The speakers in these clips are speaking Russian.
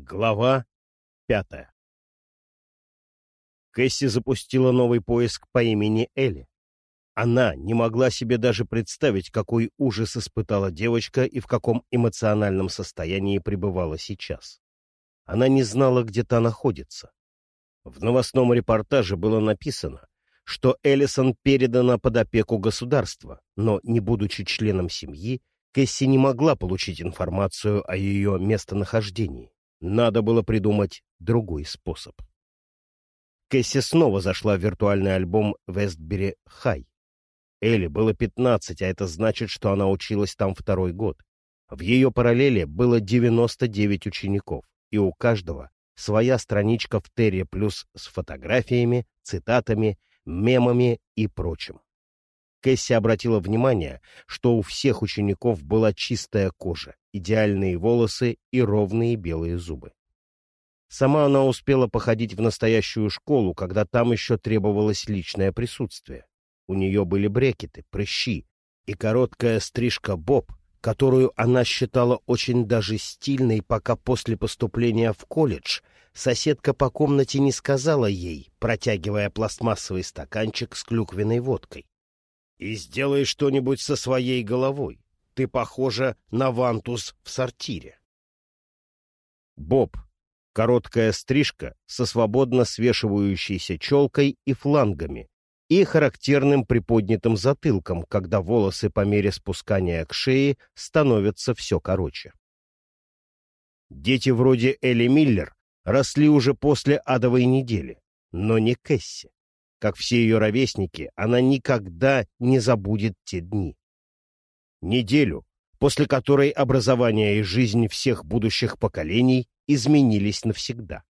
Глава пятая Кэсси запустила новый поиск по имени Элли. Она не могла себе даже представить, какой ужас испытала девочка и в каком эмоциональном состоянии пребывала сейчас. Она не знала, где та находится. В новостном репортаже было написано, что Эллисон передана под опеку государства, но, не будучи членом семьи, Кэсси не могла получить информацию о ее местонахождении. Надо было придумать другой способ. Кэсси снова зашла в виртуальный альбом Вестбери Хай. Элли было 15, а это значит, что она училась там второй год. В ее параллели было 99 учеников, и у каждого своя страничка в Терре плюс с фотографиями, цитатами, мемами и прочим. Кэсси обратила внимание, что у всех учеников была чистая кожа, идеальные волосы и ровные белые зубы. Сама она успела походить в настоящую школу, когда там еще требовалось личное присутствие. У нее были брекеты, прыщи и короткая стрижка боб, которую она считала очень даже стильной, пока после поступления в колледж соседка по комнате не сказала ей, протягивая пластмассовый стаканчик с клюквенной водкой. «И сделай что-нибудь со своей головой. Ты похожа на вантус в сортире». Боб — короткая стрижка со свободно свешивающейся челкой и флангами, и характерным приподнятым затылком, когда волосы по мере спускания к шее становятся все короче. Дети вроде Элли Миллер росли уже после адовой недели, но не Кэсси. Как все ее ровесники, она никогда не забудет те дни. Неделю, после которой образование и жизнь всех будущих поколений изменились навсегда.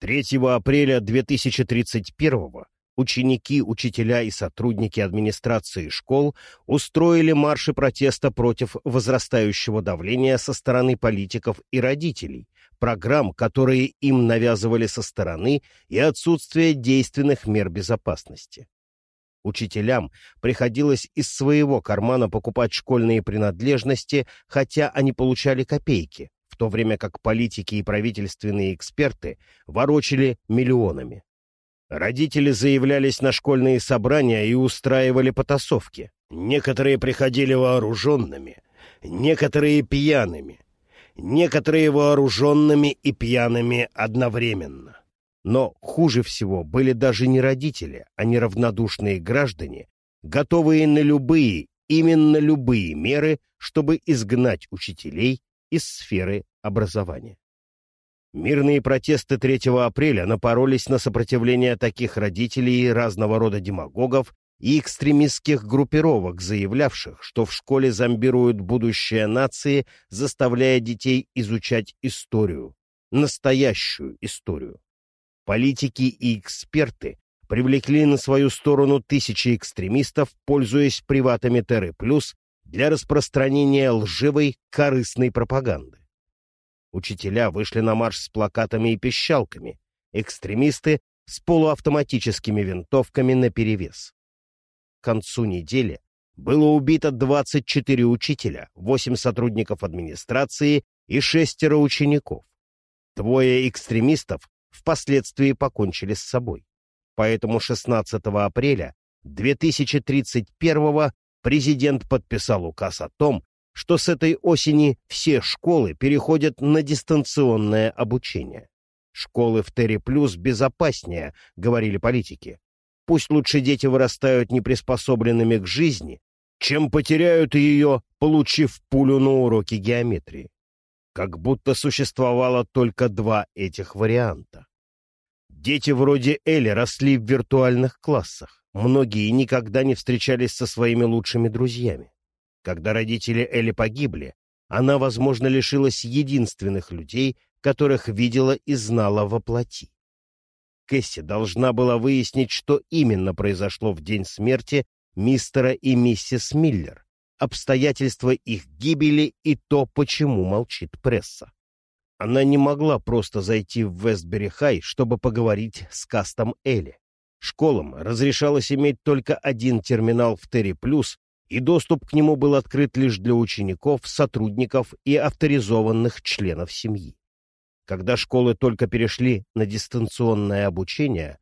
3 апреля 2031 ученики, учителя и сотрудники администрации школ устроили марши протеста против возрастающего давления со стороны политиков и родителей, программ, которые им навязывали со стороны, и отсутствия действенных мер безопасности. Учителям приходилось из своего кармана покупать школьные принадлежности, хотя они получали копейки, в то время как политики и правительственные эксперты ворочали миллионами. Родители заявлялись на школьные собрания и устраивали потасовки. Некоторые приходили вооруженными, некоторые пьяными, некоторые вооруженными и пьяными одновременно. Но хуже всего были даже не родители, а неравнодушные граждане, готовые на любые, именно любые меры, чтобы изгнать учителей из сферы образования. Мирные протесты 3 апреля напоролись на сопротивление таких родителей и разного рода демагогов и экстремистских группировок, заявлявших, что в школе зомбируют будущее нации, заставляя детей изучать историю, настоящую историю. Политики и эксперты привлекли на свою сторону тысячи экстремистов, пользуясь приватами Терры Плюс для распространения лживой, корыстной пропаганды. Учителя вышли на марш с плакатами и пищалками, экстремисты с полуавтоматическими винтовками наперевес. К концу недели было убито 24 учителя, 8 сотрудников администрации и шестеро учеников. Двое экстремистов впоследствии покончили с собой. Поэтому 16 апреля 2031 президент подписал указ о том, что с этой осени все школы переходят на дистанционное обучение. Школы в Терри Плюс безопаснее, говорили политики. Пусть лучше дети вырастают неприспособленными к жизни, чем потеряют ее, получив пулю на уроке геометрии. Как будто существовало только два этих варианта. Дети вроде Эли росли в виртуальных классах. Многие никогда не встречались со своими лучшими друзьями. Когда родители Элли погибли, она, возможно, лишилась единственных людей, которых видела и знала во плоти. Кэсси должна была выяснить, что именно произошло в день смерти мистера и миссис Миллер, обстоятельства их гибели и то, почему молчит пресса. Она не могла просто зайти в Вестбери-Хай, чтобы поговорить с Кастом Элли. Школам разрешалось иметь только один терминал в Терри Плюс, и доступ к нему был открыт лишь для учеников, сотрудников и авторизованных членов семьи. Когда школы только перешли на дистанционное обучение,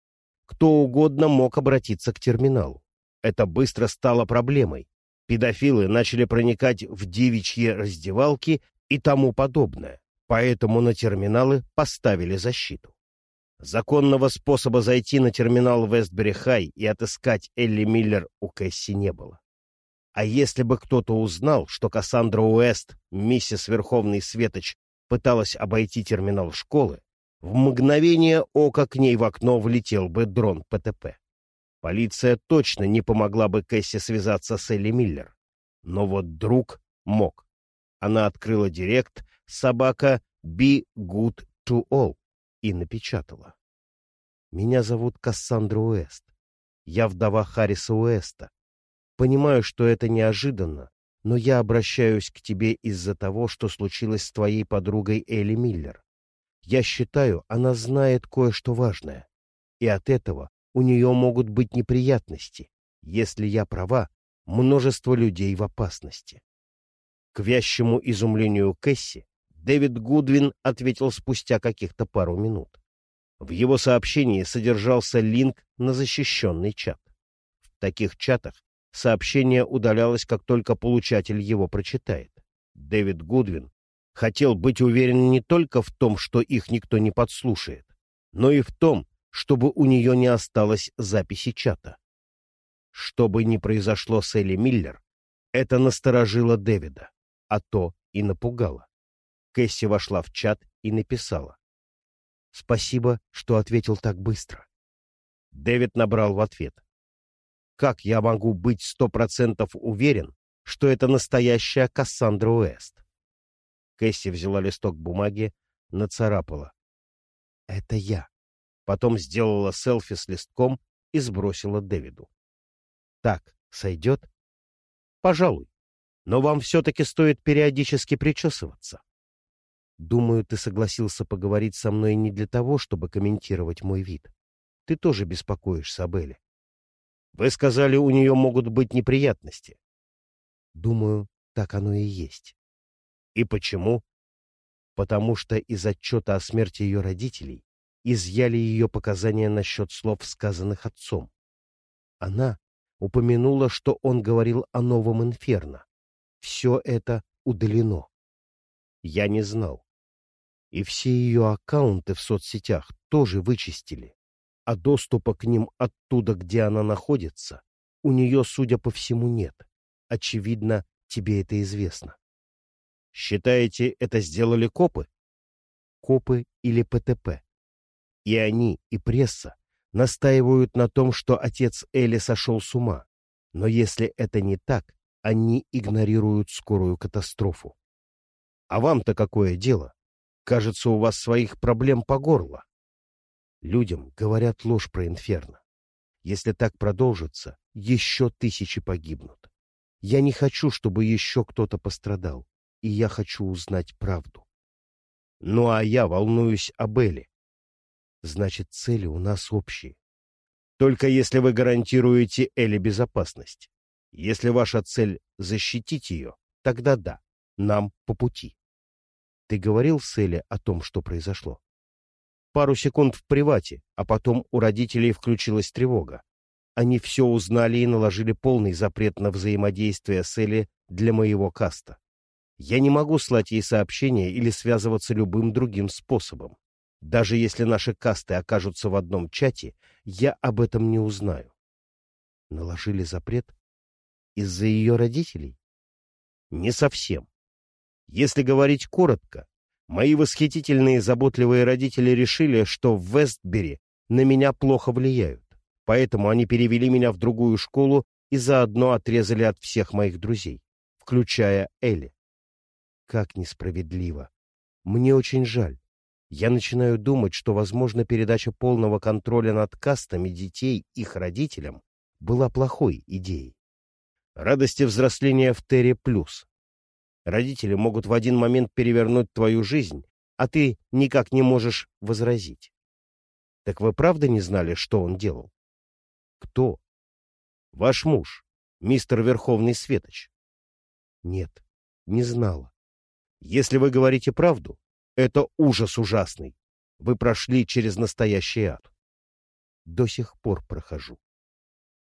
кто угодно мог обратиться к терминалу. Это быстро стало проблемой. Педофилы начали проникать в девичьи раздевалки и тому подобное, поэтому на терминалы поставили защиту. Законного способа зайти на терминал Вестбери-Хай и отыскать Элли Миллер у Кэсси не было. А если бы кто-то узнал, что Кассандра Уэст, миссис Верховный Светоч, пыталась обойти терминал школы, в мгновение ока к ней в окно влетел бы дрон ПТП. Полиция точно не помогла бы Кэсси связаться с Элли Миллер. Но вот друг мог. Она открыла директ «Собака Be Good to All» и напечатала. «Меня зовут Кассандра Уэст. Я вдова Харриса Уэста. Понимаю, что это неожиданно, но я обращаюсь к тебе из-за того, что случилось с твоей подругой Элли Миллер. Я считаю, она знает кое-что важное, и от этого у нее могут быть неприятности. Если я права, множество людей в опасности. К вящему изумлению Кэсси Дэвид Гудвин ответил спустя каких-то пару минут. В его сообщении содержался линк на защищенный чат. В таких чатах сообщение удалялось, как только получатель его прочитает. Дэвид Гудвин хотел быть уверен не только в том, что их никто не подслушает, но и в том, чтобы у нее не осталось записи чата. Что бы ни произошло с Элли Миллер, это насторожило Дэвида, а то и напугало. Кэсси вошла в чат и написала. «Спасибо, что ответил так быстро». Дэвид набрал в ответ. «Как я могу быть сто процентов уверен, что это настоящая Кассандра Уэст?» Кэсси взяла листок бумаги, нацарапала. «Это я». Потом сделала селфи с листком и сбросила Дэвиду. «Так, сойдет?» «Пожалуй. Но вам все-таки стоит периодически причесываться». Думаю, ты согласился поговорить со мной не для того, чтобы комментировать мой вид. Ты тоже беспокоишься об Эле. Вы сказали, у нее могут быть неприятности. Думаю, так оно и есть. И почему? Потому что из отчета о смерти ее родителей изъяли ее показания насчет слов, сказанных отцом. Она упомянула, что он говорил о новом инферно. Все это удалено. Я не знал. И все ее аккаунты в соцсетях тоже вычистили. А доступа к ним оттуда, где она находится, у нее, судя по всему, нет. Очевидно, тебе это известно. Считаете, это сделали копы? Копы или ПТП. И они, и пресса настаивают на том, что отец Элли сошел с ума. Но если это не так, они игнорируют скорую катастрофу. А вам-то какое дело? Кажется, у вас своих проблем по горло. Людям говорят ложь про инферно. Если так продолжится, еще тысячи погибнут. Я не хочу, чтобы еще кто-то пострадал, и я хочу узнать правду. Ну а я волнуюсь об Эле. Значит, цели у нас общие. Только если вы гарантируете Эле безопасность. Если ваша цель — защитить ее, тогда да, нам по пути. Ты говорил с Элли о том, что произошло? Пару секунд в привате, а потом у родителей включилась тревога. Они все узнали и наложили полный запрет на взаимодействие с Элли для моего каста. Я не могу слать ей сообщения или связываться любым другим способом. Даже если наши касты окажутся в одном чате, я об этом не узнаю. Наложили запрет? Из-за ее родителей? Не совсем. Если говорить коротко, мои восхитительные заботливые родители решили, что в Вестбери на меня плохо влияют, поэтому они перевели меня в другую школу и заодно отрезали от всех моих друзей, включая Элли. Как несправедливо. Мне очень жаль. Я начинаю думать, что, возможно, передача полного контроля над кастами детей их родителям была плохой идеей. Радости взросления в Терре плюс, Родители могут в один момент перевернуть твою жизнь, а ты никак не можешь возразить. Так вы правда не знали, что он делал? Кто? Ваш муж, мистер Верховный Светоч. Нет, не знала. Если вы говорите правду, Это ужас ужасный. Вы прошли через настоящий ад. До сих пор прохожу.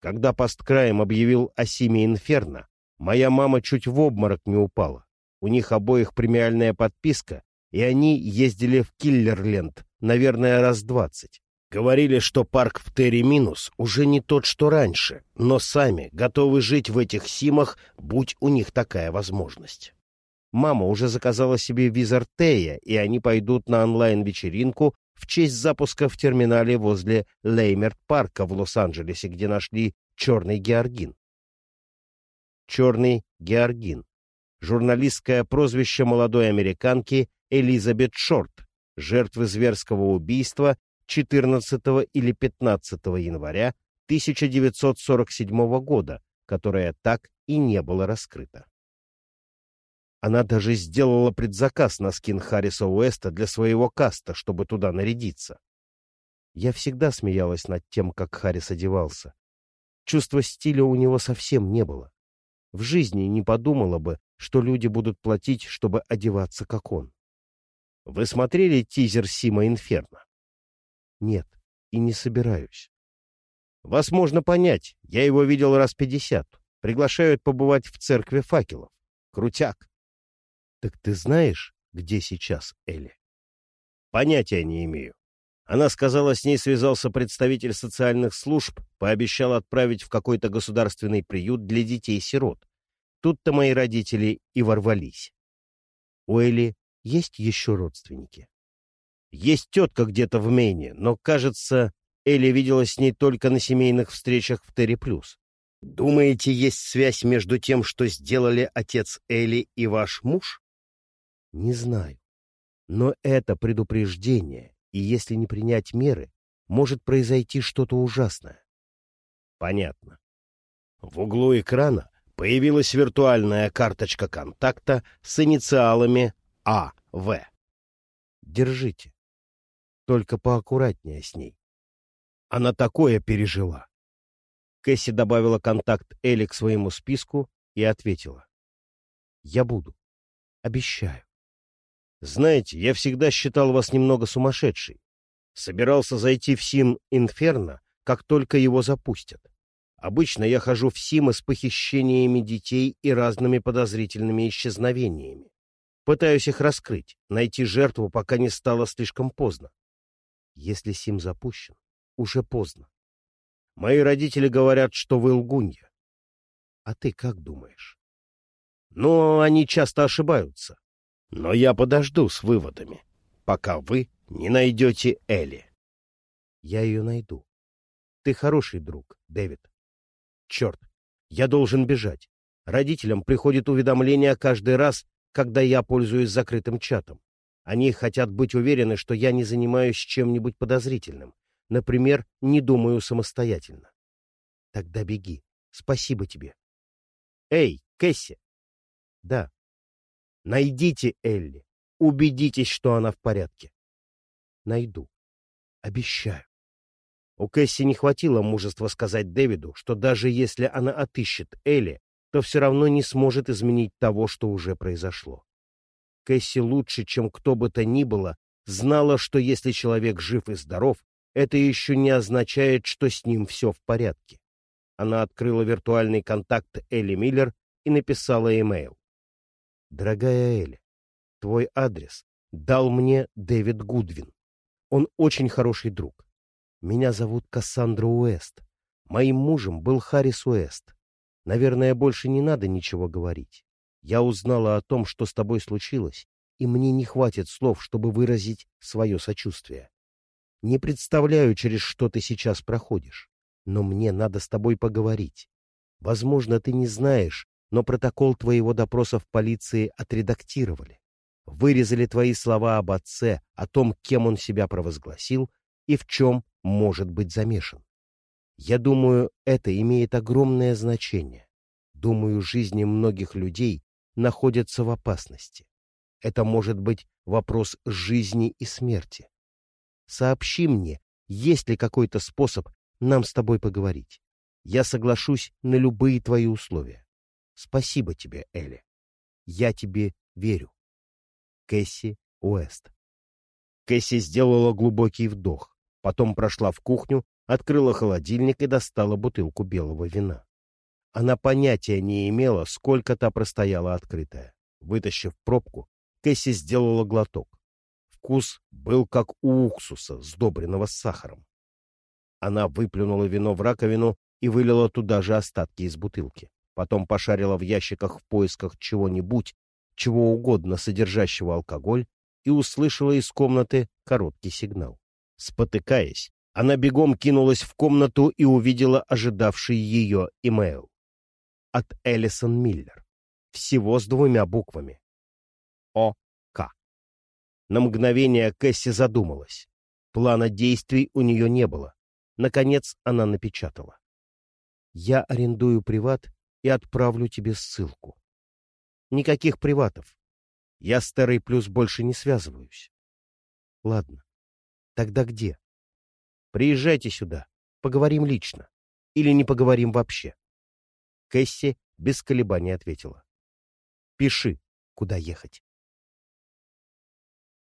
Когда посткраем объявил о Симе Инферно, моя мама чуть в обморок не упала. У них обоих премиальная подписка, и они ездили в Киллерленд, наверное, раз двадцать. Говорили, что парк в Терри Минус уже не тот, что раньше, но сами готовы жить в этих симах, будь у них такая возможность. Мама уже заказала себе Визартея, и они пойдут на онлайн-вечеринку в честь запуска в терминале возле Леймерт-парка в Лос-Анджелесе, где нашли черный георгин. Черный георгин. Журналистское прозвище молодой американки Элизабет Шорт, жертвы зверского убийства 14 или 15 января 1947 года, которое так и не было раскрыто. Она даже сделала предзаказ на скин Харриса Уэста для своего каста, чтобы туда нарядиться. Я всегда смеялась над тем, как Харрис одевался. Чувства стиля у него совсем не было. В жизни не подумала бы, что люди будут платить, чтобы одеваться, как он. Вы смотрели тизер Сима Инферно? Нет, и не собираюсь. Вас можно понять, я его видел раз пятьдесят. Приглашают побывать в церкви факелов. Крутяк. Так ты знаешь, где сейчас Элли? Понятия не имею. Она сказала, с ней связался представитель социальных служб, пообещал отправить в какой-то государственный приют для детей-сирот. Тут-то мои родители и ворвались. У Элли есть еще родственники? Есть тетка где-то в Мэйне, но, кажется, Элли виделась с ней только на семейных встречах в Терри Плюс. Думаете, есть связь между тем, что сделали отец Элли и ваш муж? Не знаю. Но это предупреждение, и если не принять меры, может произойти что-то ужасное. Понятно. В углу экрана появилась виртуальная карточка контакта с инициалами А.В. Держите. Только поаккуратнее с ней. Она такое пережила. Кэсси добавила контакт Элли к своему списку и ответила. «Я буду. Обещаю». «Знаете, я всегда считал вас немного сумасшедшей. Собирался зайти в Сим Инферно, как только его запустят. Обычно я хожу в Симы с похищениями детей и разными подозрительными исчезновениями. Пытаюсь их раскрыть, найти жертву, пока не стало слишком поздно. Если Сим запущен, уже поздно. Мои родители говорят, что вы лгунья. А ты как думаешь? Ну, они часто ошибаются. Но я подожду с выводами, пока вы не найдете Элли. Я ее найду. Ты хороший друг, Дэвид. Черт, я должен бежать. Родителям приходит уведомление каждый раз, когда я пользуюсь закрытым чатом. Они хотят быть уверены, что я не занимаюсь чем-нибудь подозрительным. Например, не думаю самостоятельно. Тогда беги. Спасибо тебе. Эй, Кэсси! Да. Найдите Элли. Убедитесь, что она в порядке. Найду. Обещаю. У Кэсси не хватило мужества сказать Дэвиду, что даже если она отыщет Элли, то все равно не сможет изменить того, что уже произошло. Кэсси лучше, чем кто бы то ни было, знала, что если человек жив и здоров, это еще не означает, что с ним все в порядке. Она открыла виртуальный контакт Элли Миллер и написала имейл. «Дорогая Элли, твой адрес дал мне Дэвид Гудвин. Он очень хороший друг. Меня зовут Кассандра Уэст. Моим мужем был Харрис Уэст. Наверное, больше не надо ничего говорить. Я узнала о том, что с тобой случилось, и мне не хватит слов, чтобы выразить свое сочувствие. Не представляю, через что ты сейчас проходишь, но мне надо с тобой поговорить. Возможно, ты не знаешь, но протокол твоего допроса в полиции отредактировали. Вырезали твои слова об отце, о том, кем он себя провозгласил и в чем может быть замешан. Я думаю, это имеет огромное значение. Думаю, жизни многих людей находятся в опасности. Это может быть вопрос жизни и смерти. Сообщи мне, есть ли какой-то способ нам с тобой поговорить. Я соглашусь на любые твои условия. Спасибо тебе, Элли. Я тебе верю. Кэсси Уэст Кэсси сделала глубокий вдох, потом прошла в кухню, открыла холодильник и достала бутылку белого вина. Она понятия не имела, сколько та простояла открытая. Вытащив пробку, Кэсси сделала глоток. Вкус был как у уксуса, сдобренного с сахаром. Она выплюнула вино в раковину и вылила туда же остатки из бутылки. Потом пошарила в ящиках в поисках чего-нибудь, чего угодно содержащего алкоголь, и услышала из комнаты короткий сигнал. Спотыкаясь, она бегом кинулась в комнату и увидела ожидавший ее имейл. От Элисон Миллер. Всего с двумя буквами. О.К. На мгновение Кэсси задумалась. Плана действий у нее не было. Наконец она напечатала. «Я арендую приват и отправлю тебе ссылку. Никаких приватов. Я с Террой Плюс больше не связываюсь. Ладно. Тогда где? Приезжайте сюда. Поговорим лично. Или не поговорим вообще. Кэсси без колебаний ответила. Пиши, куда ехать.